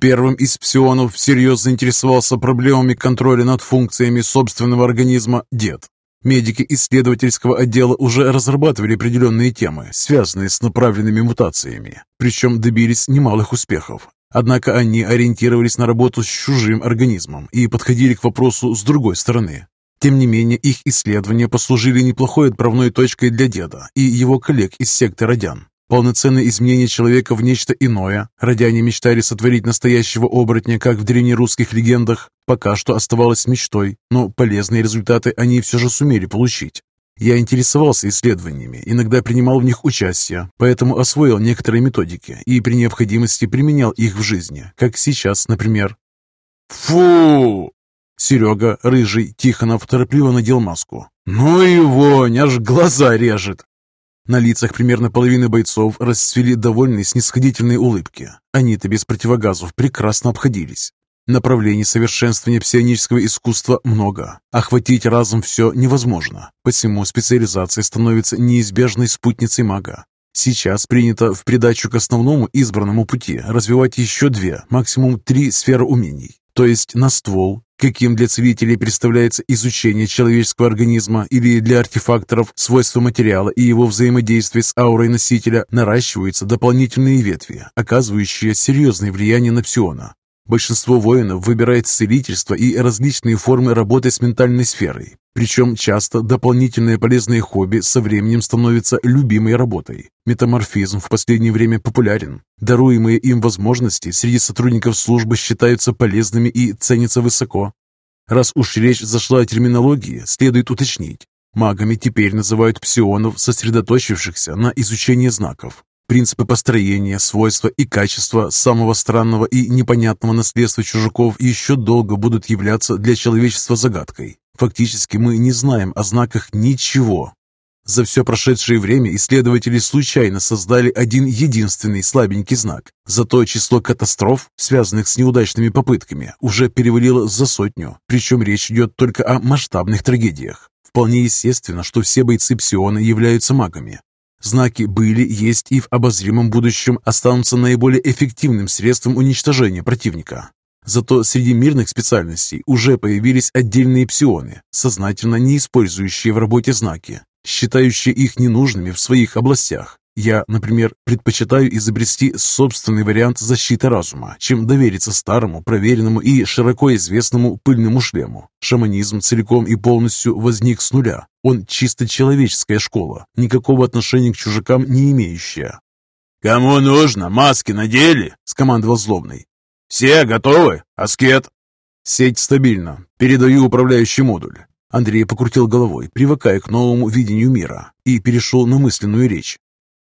Первым из псионов всерьез заинтересовался проблемами контроля над функциями собственного организма дед. Медики исследовательского отдела уже разрабатывали определенные темы, связанные с направленными мутациями, причем добились немалых успехов. Однако они ориентировались на работу с чужим организмом и подходили к вопросу с другой стороны. Тем не менее, их исследования послужили неплохой отправной точкой для деда и его коллег из секты Родян. Полноценное изменение человека в нечто иное. Родяне мечтали сотворить настоящего оборотня, как в древнерусских легендах. Пока что оставалось мечтой, но полезные результаты они все же сумели получить. Я интересовался исследованиями, иногда принимал в них участие, поэтому освоил некоторые методики и при необходимости применял их в жизни, как сейчас, например. «Фу!» Серега, рыжий, Тихонов торопливо надел маску. «Ну и вонь, аж глаза режет!» На лицах примерно половины бойцов расцвели довольные снисходительные улыбки. Они-то без противогазов прекрасно обходились. Направлений совершенствования псионического искусства много. Охватить разом все невозможно. Посему специализация становится неизбежной спутницей мага. Сейчас принято в придачу к основному избранному пути развивать еще две, максимум три сферы умений. То есть на ствол, каким для целителей представляется изучение человеческого организма или для артефакторов свойства материала и его взаимодействие с аурой носителя, наращиваются дополнительные ветви, оказывающие серьезное влияние на псиона. Большинство воинов выбирает целительство и различные формы работы с ментальной сферой. Причем часто дополнительное полезное хобби со временем становится любимой работой. Метаморфизм в последнее время популярен. Даруемые им возможности среди сотрудников службы считаются полезными и ценятся высоко. Раз уж речь зашла о терминологии, следует уточнить. Магами теперь называют псионов, сосредоточившихся на изучении знаков. Принципы построения, свойства и качества самого странного и непонятного наследства чужаков еще долго будут являться для человечества загадкой. Фактически мы не знаем о знаках ничего. За все прошедшее время исследователи случайно создали один единственный слабенький знак. Зато число катастроф, связанных с неудачными попытками, уже перевалило за сотню. Причем речь идет только о масштабных трагедиях. Вполне естественно, что все бойцы Псиона являются магами. Знаки были, есть и в обозримом будущем останутся наиболее эффективным средством уничтожения противника. Зато среди мирных специальностей уже появились отдельные псионы, сознательно не использующие в работе знаки, считающие их ненужными в своих областях. Я, например, предпочитаю изобрести собственный вариант защиты разума, чем довериться старому, проверенному и широко известному пыльному шлему. Шаманизм целиком и полностью возник с нуля. Он чисто человеческая школа, никакого отношения к чужакам не имеющая. «Кому нужно? Маски надели?» – скомандовал злобный. «Все готовы? Аскет?» «Сеть стабильна. Передаю управляющий модуль». Андрей покрутил головой, привыкая к новому видению мира, и перешел на мысленную речь.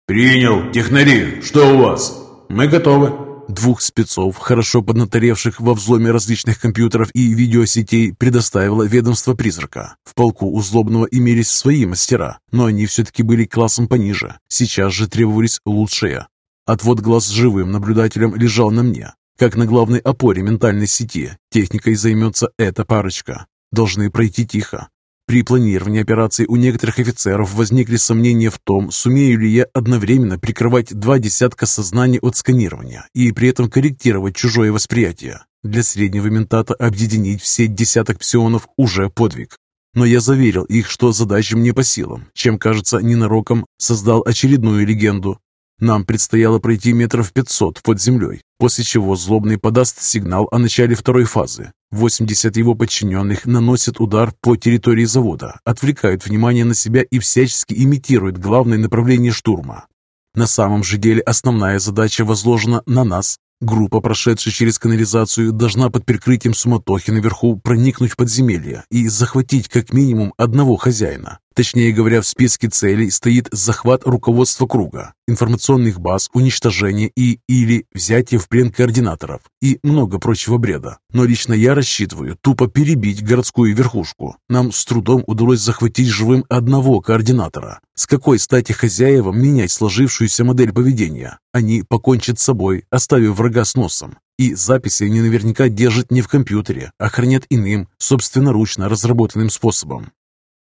«Принял. Технари, что у вас?» «Мы готовы». Двух спецов, хорошо поднаторевших во взломе различных компьютеров и видеосетей, предоставило ведомство призрака. В полку у Злобного имелись свои мастера, но они все-таки были классом пониже. Сейчас же требовались лучшие. Отвод глаз живым наблюдателем лежал на мне. Как на главной опоре ментальной сети, техникой займется эта парочка. Должны пройти тихо. При планировании операции у некоторых офицеров возникли сомнения в том, сумею ли я одновременно прикрывать два десятка сознаний от сканирования и при этом корректировать чужое восприятие. Для среднего ментата объединить все десяток псионов уже подвиг. Но я заверил их, что задача мне по силам, чем, кажется, ненароком создал очередную легенду, нам предстояло пройти метров пятьсот под землей, после чего злобный подаст сигнал о начале второй фазы. 80 его подчиненных наносят удар по территории завода, отвлекают внимание на себя и всячески имитируют главное направление штурма. На самом же деле основная задача возложена на нас. Группа, прошедшая через канализацию, должна под прикрытием суматохи наверху проникнуть в подземелье и захватить как минимум одного хозяина. Точнее говоря, в списке целей стоит захват руководства круга, информационных баз, уничтожение и или взятие в плен координаторов и много прочего бреда. Но лично я рассчитываю тупо перебить городскую верхушку. Нам с трудом удалось захватить живым одного координатора. С какой стати хозяевам менять сложившуюся модель поведения? Они покончат с собой, оставив врага с носом. И записи они наверняка держат не в компьютере, а хранят иным, собственноручно разработанным способом.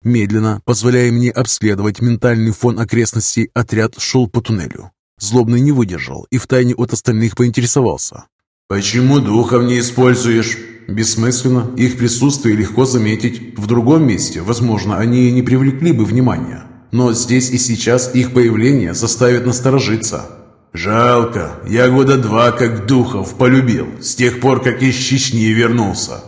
Медленно, позволяя мне обследовать ментальный фон окрестностей, отряд шел по туннелю. Злобный не выдержал и втайне от остальных поинтересовался. «Почему духов не используешь?» Бессмысленно. Их присутствие легко заметить. В другом месте, возможно, они не привлекли бы внимания. Но здесь и сейчас их появление заставит насторожиться. «Жалко. Я года два как духов полюбил, с тех пор, как из Чечни вернулся».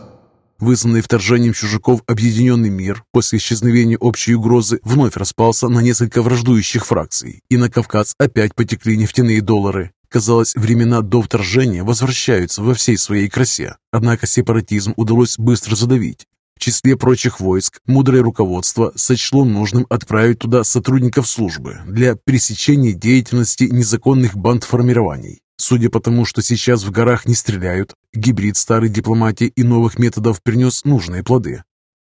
Вызванный вторжением чужаков объединенный мир после исчезновения общей угрозы вновь распался на несколько враждующих фракций, и на Кавказ опять потекли нефтяные доллары. Казалось, времена до вторжения возвращаются во всей своей красе, однако сепаратизм удалось быстро задавить. В числе прочих войск мудрое руководство сочло нужным отправить туда сотрудников службы для пресечения деятельности незаконных бандформирований. Судя по тому, что сейчас в горах не стреляют, гибрид старой дипломатии и новых методов принес нужные плоды.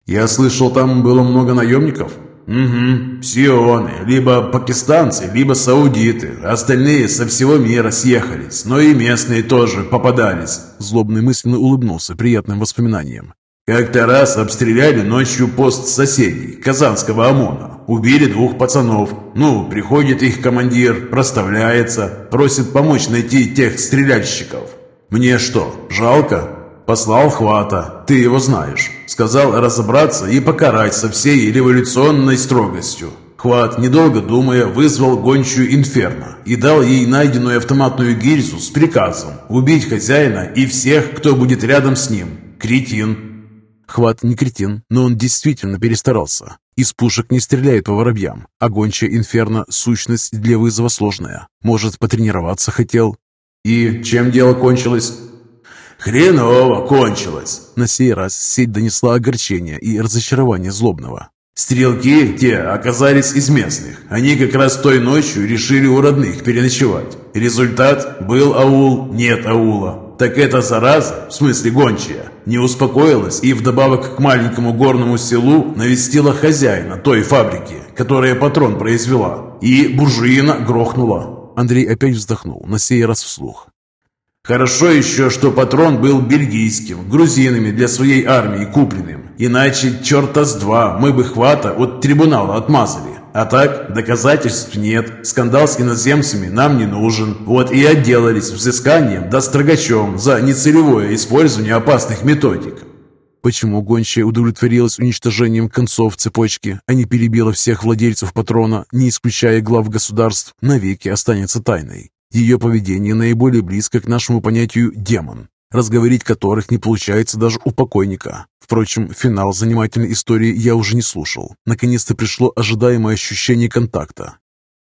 «Я слышал, там было много наемников?» «Угу, сионы, либо пакистанцы, либо саудиты. Остальные со всего мира съехались, но и местные тоже попадались». Злобный мысленно улыбнулся приятным воспоминанием. «Как-то раз обстреляли ночью пост соседей, казанского ОМОНа. Убили двух пацанов. Ну, приходит их командир, проставляется, просит помочь найти тех стреляльщиков. Мне что, жалко?» Послал Хвата, ты его знаешь. Сказал разобраться и покарать со всей революционной строгостью. Хват, недолго думая, вызвал гончую Инферно и дал ей найденную автоматную гильзу с приказом убить хозяина и всех, кто будет рядом с ним. Кретин. Хват не кретин, но он действительно перестарался. Из пушек не стреляют по воробьям, а гончая Инферно – сущность для вызова сложная. Может, потренироваться хотел? И чем дело кончилось? «Хреново кончилось!» На сей раз сеть донесла огорчение и разочарование злобного. Стрелки те оказались из местных. Они как раз той ночью решили у родных переночевать. Результат – был аул, нет аула. Так эта зараза, в смысле гончая, не успокоилась и вдобавок к маленькому горному селу навестила хозяина той фабрики, которая патрон произвела, и буржуина грохнула. Андрей опять вздохнул, на сей раз вслух. Хорошо еще, что патрон был бельгийским, грузинами для своей армии купленным. Иначе черта с два мы бы хвата от трибунала отмазали. А так, доказательств нет, скандал с иноземцами нам не нужен. Вот и отделались взысканием да строгачом за нецелевое использование опасных методик. Почему гончая удовлетворилась уничтожением концов цепочки, а не перебила всех владельцев патрона, не исключая глав государств, навеки останется тайной. Ее поведение наиболее близко к нашему понятию «демон», разговорить которых не получается даже у покойника. Впрочем, финал занимательной истории я уже не слушал. Наконец-то пришло ожидаемое ощущение контакта.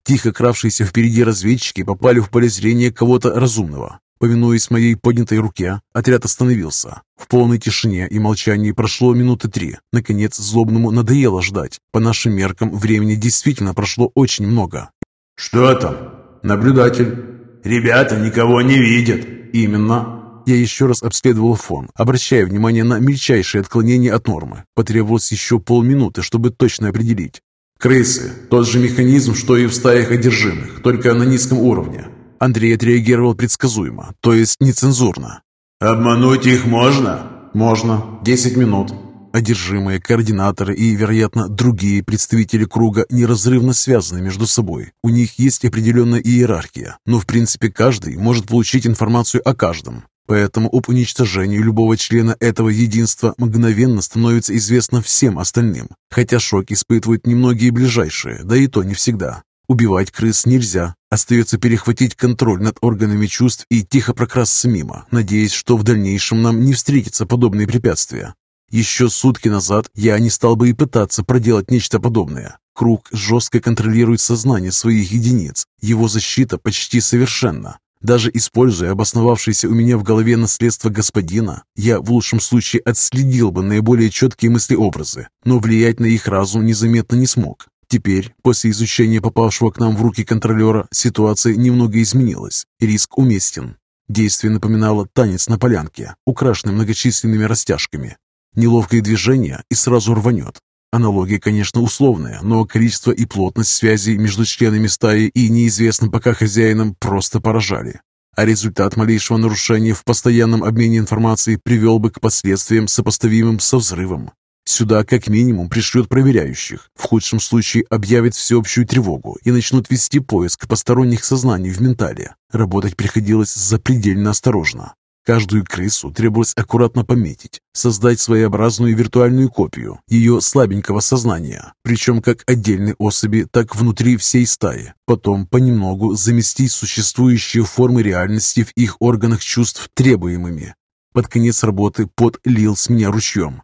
Тихо кравшиеся впереди разведчики попали в поле зрения кого-то разумного. Повинуясь моей поднятой руке, отряд остановился. В полной тишине и молчании прошло минуты три. Наконец, злобному надоело ждать. По нашим меркам, времени действительно прошло очень много. «Что там?» «Наблюдатель». Ребята никого не видят. Именно. Я еще раз обследовал фон, обращая внимание на мельчайшие отклонения от нормы. Потребовалось еще полминуты, чтобы точно определить. Крысы. Тот же механизм, что и в стаях одержимых, только на низком уровне. Андрей отреагировал предсказуемо, то есть нецензурно. «Обмануть их можно?» «Можно. Десять минут». Одержимые, координаторы и, вероятно, другие представители круга неразрывно связаны между собой. У них есть определенная иерархия, но в принципе каждый может получить информацию о каждом. Поэтому об уничтожении любого члена этого единства мгновенно становится известно всем остальным, хотя шок испытывают немногие ближайшие, да и то не всегда. Убивать крыс нельзя, остается перехватить контроль над органами чувств и тихо прокрасться мимо, надеясь, что в дальнейшем нам не встретятся подобные препятствия. Еще сутки назад я не стал бы и пытаться проделать нечто подобное. Круг жестко контролирует сознание своих единиц. Его защита почти совершенна. Даже используя обосновавшееся у меня в голове наследство господина, я в лучшем случае отследил бы наиболее четкие мыслеобразы, но влиять на их разум незаметно не смог. Теперь, после изучения попавшего к нам в руки контролера, ситуация немного изменилась. Риск уместен. Действие напоминало танец на полянке, украшенный многочисленными растяжками. Неловкое движение и сразу рванет. Аналогия, конечно, условная, но количество и плотность связей между членами стаи и неизвестным пока хозяином просто поражали. А результат малейшего нарушения в постоянном обмене информацией привел бы к последствиям, сопоставимым со взрывом. Сюда как минимум пришлют проверяющих, в худшем случае объявят всеобщую тревогу и начнут вести поиск посторонних сознаний в ментале. Работать приходилось запредельно осторожно. Каждую крысу требовалось аккуратно пометить, создать своеобразную виртуальную копию ее слабенького сознания, причем как отдельные особи, так внутри всей стаи. Потом понемногу заместить существующие формы реальности в их органах чувств требуемыми. Под конец работы пот лил с меня ручьем.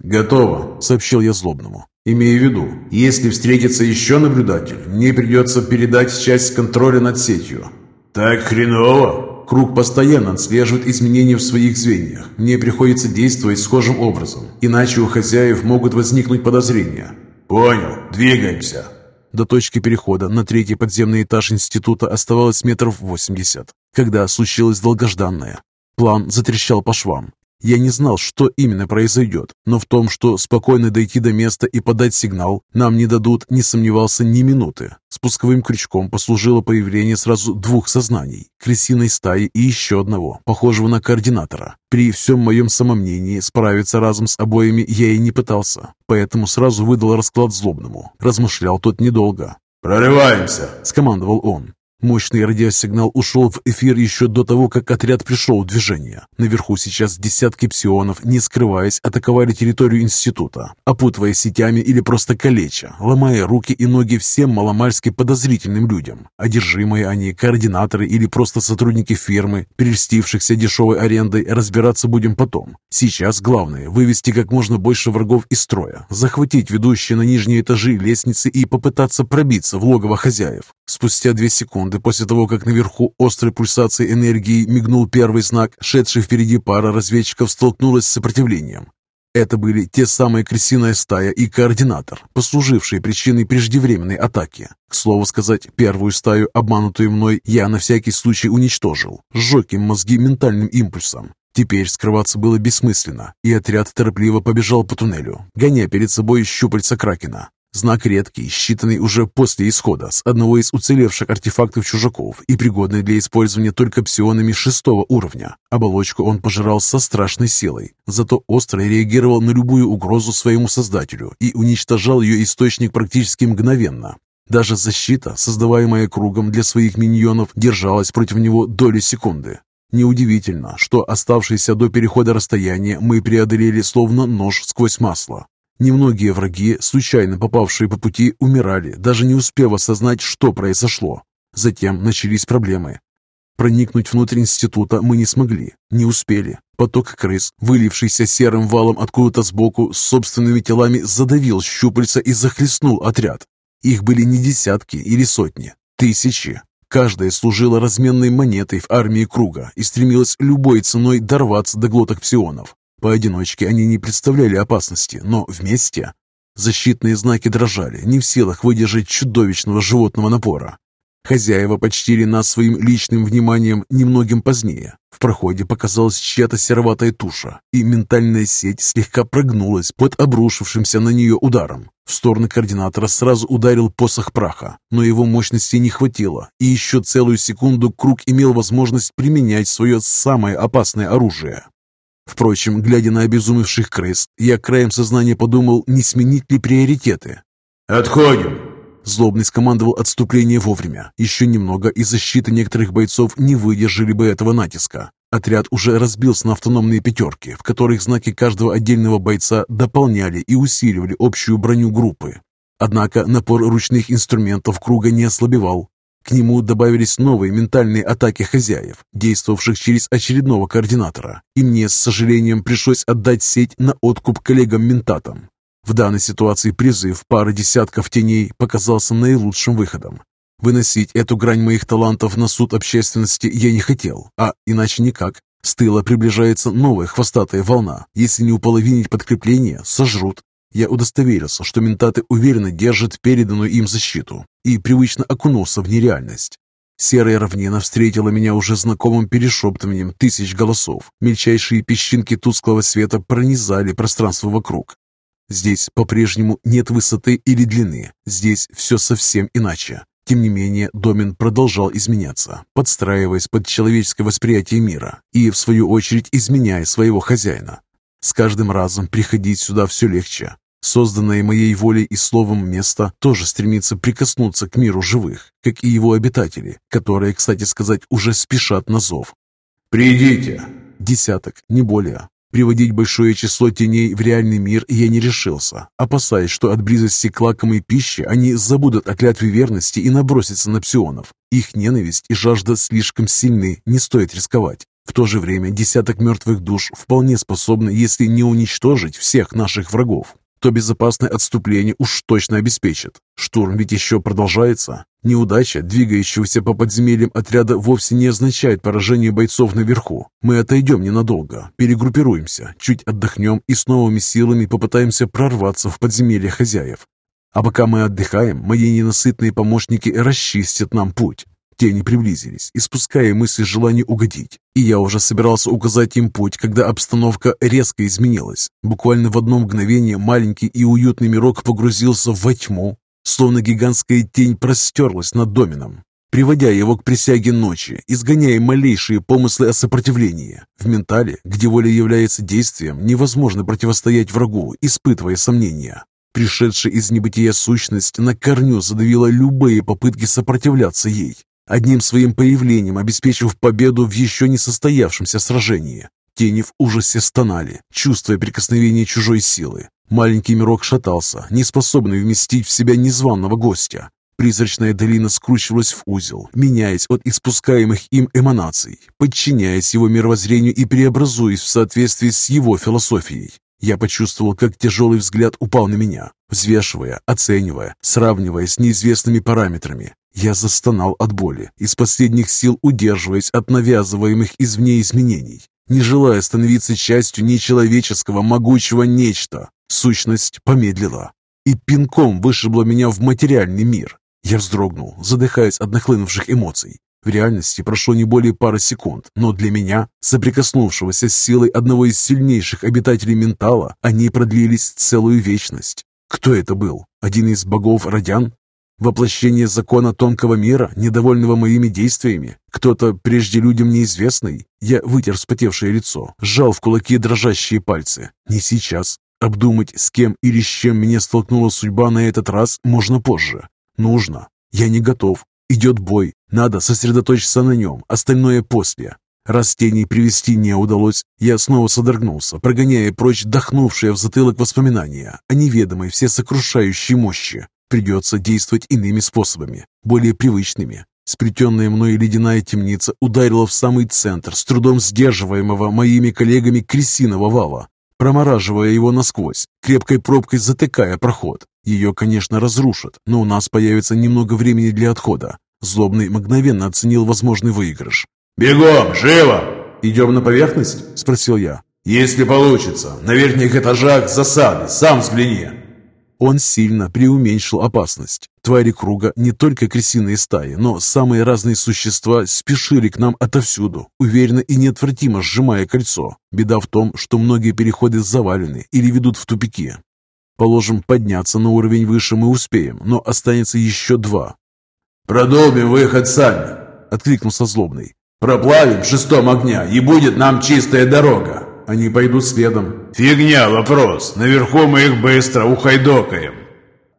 «Готово», — сообщил я злобному. «Имею в виду, если встретится еще наблюдатель, мне придется передать часть контроля над сетью». «Так хреново!» Круг постоянно отслеживает изменения в своих звеньях. Мне приходится действовать схожим образом, иначе у хозяев могут возникнуть подозрения. Понял, двигаемся. До точки перехода на третий подземный этаж института оставалось метров восемьдесят, когда случилось долгожданное. План затрещал по швам. Я не знал, что именно произойдет, но в том, что спокойно дойти до места и подать сигнал нам не дадут, не сомневался ни минуты. Спусковым крючком послужило появление сразу двух сознаний – крысиной стаи и еще одного, похожего на координатора. При всем моем самомнении справиться разом с обоими я и не пытался, поэтому сразу выдал расклад злобному. Размышлял тот недолго. «Прорываемся!» – скомандовал он. Мощный радиосигнал ушел в эфир еще до того, как отряд пришел в движение. Наверху сейчас десятки псионов, не скрываясь, атаковали территорию института, опутывая сетями или просто калеча, ломая руки и ноги всем маломальски подозрительным людям. Одержимые они, координаторы или просто сотрудники фирмы, перельстившихся дешевой арендой, разбираться будем потом. Сейчас главное – вывести как можно больше врагов из строя, захватить ведущие на нижние этажи лестницы и попытаться пробиться в логово хозяев. Спустя две секунды после того, как наверху острой пульсации энергии мигнул первый знак, шедший впереди пара разведчиков столкнулась с сопротивлением. Это были те самые крысиная стая и координатор, послужившие причиной преждевременной атаки. К слову сказать, первую стаю, обманутую мной, я на всякий случай уничтожил, сжег им мозги ментальным импульсом. Теперь скрываться было бессмысленно, и отряд торопливо побежал по туннелю, гоня перед собой щупальца Кракена. Знак редкий, считанный уже после исхода с одного из уцелевших артефактов чужаков и пригодный для использования только псионами шестого уровня. Оболочку он пожирал со страшной силой, зато остро реагировал на любую угрозу своему создателю и уничтожал ее источник практически мгновенно. Даже защита, создаваемая кругом для своих миньонов, держалась против него доли секунды. Неудивительно, что оставшееся до перехода расстояние мы преодолели словно нож сквозь масло. Немногие враги, случайно попавшие по пути, умирали, даже не успев осознать, что произошло. Затем начались проблемы. Проникнуть внутрь института мы не смогли, не успели. Поток крыс, вылившийся серым валом откуда-то сбоку, с собственными телами задавил щупальца и захлестнул отряд. Их были не десятки или сотни, тысячи. Каждая служила разменной монетой в армии круга и стремилась любой ценой дорваться до глоток псионов. Поодиночке они не представляли опасности, но вместе защитные знаки дрожали, не в силах выдержать чудовищного животного напора. Хозяева почтили нас своим личным вниманием немногим позднее. В проходе показалась чья-то сероватая туша, и ментальная сеть слегка прогнулась под обрушившимся на нее ударом. В сторону координатора сразу ударил посох праха, но его мощности не хватило, и еще целую секунду Круг имел возможность применять свое самое опасное оружие. Впрочем, глядя на обезумевших крыс, я краем сознания подумал, не сменить ли приоритеты. «Отходим!» Злобный скомандовал отступление вовремя. Еще немного, и защиты некоторых бойцов не выдержали бы этого натиска. Отряд уже разбился на автономные пятерки, в которых знаки каждого отдельного бойца дополняли и усиливали общую броню группы. Однако напор ручных инструментов круга не ослабевал. К нему добавились новые ментальные атаки хозяев, действовавших через очередного координатора, и мне с сожалением пришлось отдать сеть на откуп коллегам-ментатам. В данной ситуации призыв пары десятков теней показался наилучшим выходом. Выносить эту грань моих талантов на суд общественности я не хотел, а иначе никак. С тыла приближается новая хвостатая волна. Если не уполовинить подкрепление, сожрут. Я удостоверился, что ментаты уверенно держат переданную им защиту и привычно окунулся в нереальность. Серая равнина встретила меня уже знакомым перешептыванием тысяч голосов. Мельчайшие песчинки тусклого света пронизали пространство вокруг. Здесь по-прежнему нет высоты или длины. Здесь все совсем иначе. Тем не менее, домен продолжал изменяться, подстраиваясь под человеческое восприятие мира и, в свою очередь, изменяя своего хозяина. С каждым разом приходить сюда все легче. Созданное моей волей и словом место тоже стремится прикоснуться к миру живых, как и его обитатели, которые, кстати сказать, уже спешат на зов. «Придите!» Десяток, не более. Приводить большое число теней в реальный мир я не решился, опасаясь, что от близости к лакомой пище они забудут о клятве верности и набросятся на псионов. Их ненависть и жажда слишком сильны, не стоит рисковать. В то же время десяток мертвых душ вполне способны, если не уничтожить всех наших врагов, то безопасное отступление уж точно обеспечит. Штурм ведь еще продолжается. Неудача, двигающегося по подземельям отряда, вовсе не означает поражение бойцов наверху. Мы отойдем ненадолго, перегруппируемся, чуть отдохнем и с новыми силами попытаемся прорваться в подземелье хозяев. А пока мы отдыхаем, мои ненасытные помощники расчистят нам путь. Тени приблизились, испуская мысли желания угодить. И я уже собирался указать им путь, когда обстановка резко изменилась. Буквально в одно мгновение маленький и уютный мирок погрузился во тьму, словно гигантская тень простерлась над домином, приводя его к присяге ночи, изгоняя малейшие помыслы о сопротивлении. В ментале, где воля является действием, невозможно противостоять врагу, испытывая сомнения. Пришедшая из небытия сущность на корню задавила любые попытки сопротивляться ей одним своим появлением обеспечив победу в еще не состоявшемся сражении. Тени в ужасе стонали, чувствуя прикосновение чужой силы. Маленький мирок шатался, не способный вместить в себя незваного гостя. Призрачная долина скручивалась в узел, меняясь от испускаемых им эманаций, подчиняясь его мировоззрению и преобразуясь в соответствии с его философией. Я почувствовал, как тяжелый взгляд упал на меня, взвешивая, оценивая, сравнивая с неизвестными параметрами. Я застонал от боли, из последних сил удерживаясь от навязываемых извне изменений, не желая становиться частью нечеловеческого могучего нечто. Сущность помедлила и пинком вышибла меня в материальный мир. Я вздрогнул, задыхаясь от нахлынувших эмоций. В реальности прошло не более пары секунд, но для меня, соприкоснувшегося с силой одного из сильнейших обитателей ментала, они продлились целую вечность. Кто это был? Один из богов Родян? Воплощение закона тонкого мира, недовольного моими действиями? Кто-то прежде людям неизвестный? Я вытер вспотевшее лицо, сжал в кулаки дрожащие пальцы. Не сейчас. Обдумать, с кем или с чем меня столкнула судьба на этот раз, можно позже. Нужно. Я не готов. Идет бой. Надо сосредоточиться на нем, остальное после. Раз теней привести не удалось, я снова содрогнулся, прогоняя прочь дохнувшие в затылок воспоминания о неведомой всесокрушающей мощи. Придется действовать иными способами, более привычными. Сплетенная мной ледяная темница ударила в самый центр, с трудом сдерживаемого моими коллегами крысиного вала, промораживая его насквозь, крепкой пробкой затыкая проход. Ее, конечно, разрушат, но у нас появится немного времени для отхода. Злобный мгновенно оценил возможный выигрыш. «Бегом! Живо!» «Идем на поверхность?» – спросил я. «Если получится. На верхних этажах засады. Сам взгляни». Он сильно преуменьшил опасность. Твари круга, не только крысиные стаи, но самые разные существа спешили к нам отовсюду, уверенно и неотвратимо сжимая кольцо. Беда в том, что многие переходы завалены или ведут в тупики. Положим, подняться на уровень выше мы успеем, но останется еще два. «Продолбим выход сами», — откликнулся злобный. «Проплавим в шестом огня, и будет нам чистая дорога». Они пойдут следом. Фигня вопрос. Наверху мы их быстро ухайдокаем.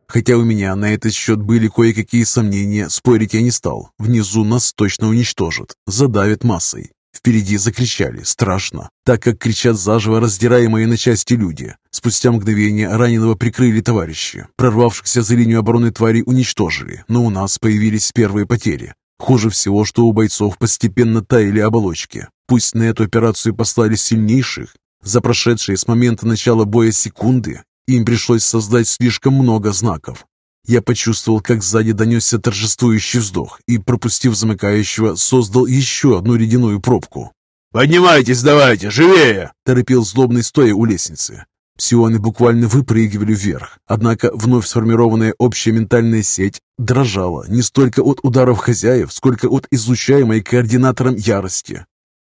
Хотя у меня на этот счет были кое-какие сомнения, спорить я не стал. Внизу нас точно уничтожат, задавят массой. Впереди закричали, страшно, так как кричат заживо раздираемые на части люди. Спустя мгновение раненого прикрыли товарищи. Прорвавшихся за линию обороны твари уничтожили, но у нас появились первые потери. Хуже всего, что у бойцов постепенно таяли оболочки. Пусть на эту операцию послали сильнейших, за прошедшие с момента начала боя секунды им пришлось создать слишком много знаков. Я почувствовал, как сзади донесся торжествующий вздох и, пропустив замыкающего, создал еще одну ледяную пробку. «Поднимайтесь давайте, живее!» – торопил злобный стоя у лестницы. Псионы буквально выпрыгивали вверх, однако вновь сформированная общая ментальная сеть дрожала не столько от ударов хозяев, сколько от излучаемой координатором ярости.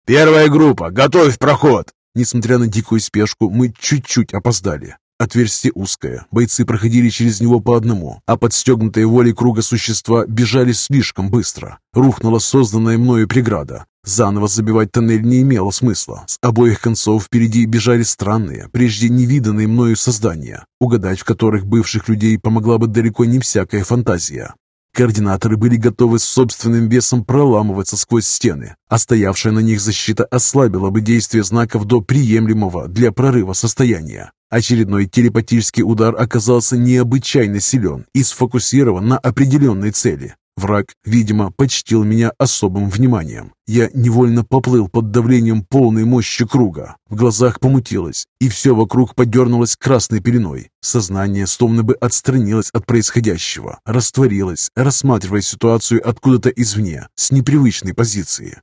«Первая группа, готовь проход!» Несмотря на дикую спешку, мы чуть-чуть опоздали. Отверстие узкое, бойцы проходили через него по одному, а подстегнутые волей круга существа бежали слишком быстро. Рухнула созданная мною преграда. Заново забивать тоннель не имело смысла. С обоих концов впереди бежали странные, прежде невиданные мною создания, угадать в которых бывших людей помогла бы далеко не всякая фантазия. Координаторы были готовы с собственным весом проламываться сквозь стены, а стоявшая на них защита ослабила бы действие знаков до приемлемого для прорыва состояния. Очередной телепатический удар оказался необычайно силен и сфокусирован на определенной цели. Враг, видимо, почтил меня особым вниманием. Я невольно поплыл под давлением полной мощи круга. В глазах помутилось, и все вокруг подернулось красной пеленой. Сознание словно бы отстранилось от происходящего, растворилось, рассматривая ситуацию откуда-то извне, с непривычной позиции.